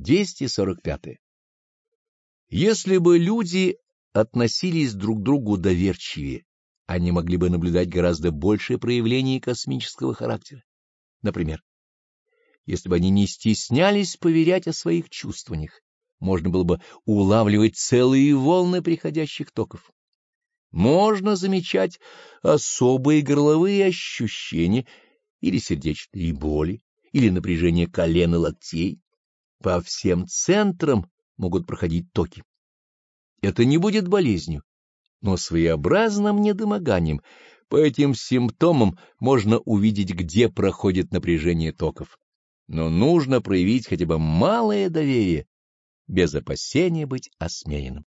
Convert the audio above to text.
245. Если бы люди относились друг к другу доверчивее, они могли бы наблюдать гораздо большее проявление космического характера. Например, если бы они не стеснялись поверять о своих чувствованиях, можно было бы улавливать целые волны приходящих токов. Можно замечать особые горловые ощущения или сердечные боли, или напряжение колен и локтей. По всем центрам могут проходить токи. Это не будет болезнью, но своеобразным недомоганием. По этим симптомам можно увидеть, где проходит напряжение токов. Но нужно проявить хотя бы малое доверие, без опасения быть осмеянным.